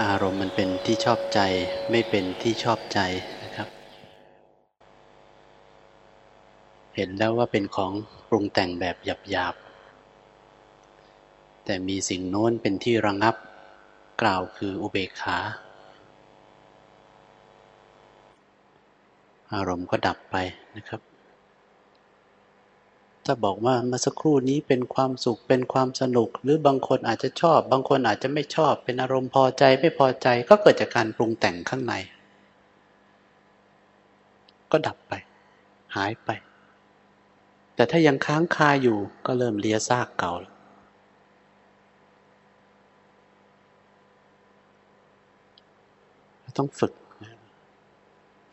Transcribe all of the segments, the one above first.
อารมณ์มันเป็นที่ชอบใจ ไม่เป็นที่ชอบใจนะครับ เห็นแล้วว่าเป็นของปรุงแต่งแบบหยาบๆแต่มีสิ่งโน้นเป็นที่ระงับ กล่าวคืออุเบกขา อารมณ์ก็ดับไปนะครับ ถ้าบอกว่าเมื่อสักครู่นี้เป็นความสุขเป็นความสนุก หรือบางคนอาจจะชอบ บางคนอาจจะไม่ชอบ เป็นอารมณ์พอใจไม่พอใจก็เกิดจากการปรุงแต่งข้างใน ก็ดับไป หายไป แต่ถ้ายังค้างคาอยู่ก็เริ่มเลียซากเก่าต้องฝึก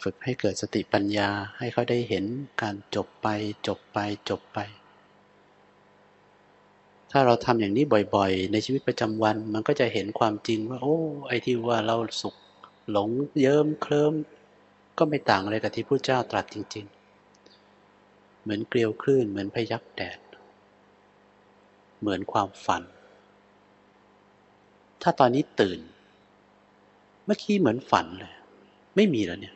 ฝึกให้เกิดสติปัญญาให้เขาได้เห็นการจบไป จบไปจบไป ถ้าเราทำอย่างนี้บ่อยๆ ในชีวิตประจำวัน มันก็จะเห็นความจริงว่า โอ้ ไอ้ที่ว่าเราสุข หลงเยิ้มเคลิ้มก็ไม่ต่างอะไรกับที่พระเจ้าตรัสจริง ๆ เหมือนเกลียวคลื่นเหมือนพยักแดด เหมือนความฝัน ถ้าตอนนี้ตื่น เมื่อกี้เหมือนฝันเลย ไม่มีแล้วเนี่ย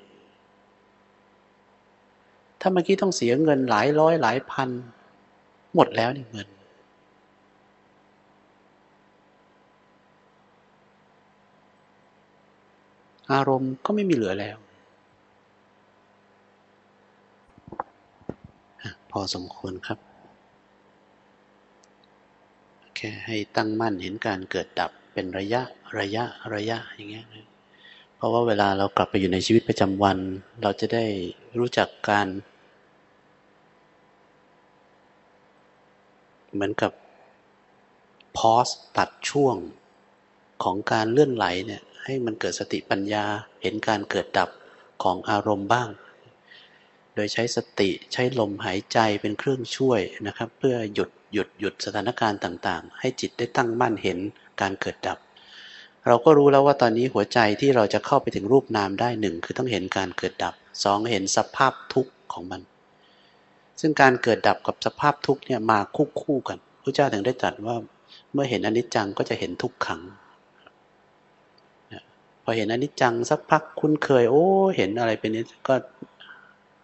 ถ้าเมื่อกี้ต้องเสียเงินหลายร้อยหลายพัน หมดแล้วนี่เงิน อารมณ์ก็ไม่มีเหลือแล้ว พอสมควรครับ แค่ให้ตั้งมั่นเห็นการเกิดดับเป็นระยะระยะระยะอย่างเงี้ยเพราะว่าเวลาเรากลับไปอยู่ในชีวิตประจำวัน เราจะได้รู้จักการ เหมือนกับพอสตัดช่วงของการเลื่อนไหลเนี่ย ให้มันเกิดสติปัญญาเห็นการเกิดดับของอารมณ์บ้าง โดยใช้สติใช้ลมหายใจเป็นเครื่องช่วยนะครับ เพื่อหยุดหยุดหยุดสถานการณ์ต่างๆ ให้จิตได้ตั้งมั่นเห็นการเกิดดับ เราก็รู้แล้วว่าตอนนี้หัวใจที่เราจะเข้าไปถึงรูปนามได้หนึ่งคือต้องเห็นการเกิดดับสองเห็นสภาพทุกข์ของมัน ซึ่งการเกิดดับกับสภาพทุกข์เนี่ยมาคู่คู่กันพระเจ้าถึงได้ตรัสว่า เมื่อเห็นอนิจจังก็จะเห็นทุกขังพอเห็นอนิจจังสักพักคุ้นเคย โอ้ เห็นอะไรเป็นนี้ก็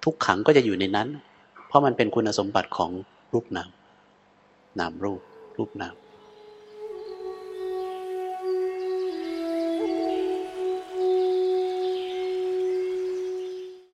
ทุกขังก็จะอยู่ในนั้น เพราะมันเป็นคุณสมบัติของรูปนามนามรูปรูปนาม